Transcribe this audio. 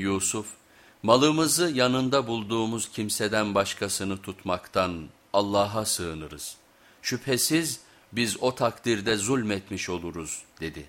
Yusuf, malımızı yanında bulduğumuz kimseden başkasını tutmaktan Allah'a sığınırız. Şüphesiz biz o takdirde zulmetmiş oluruz dedi.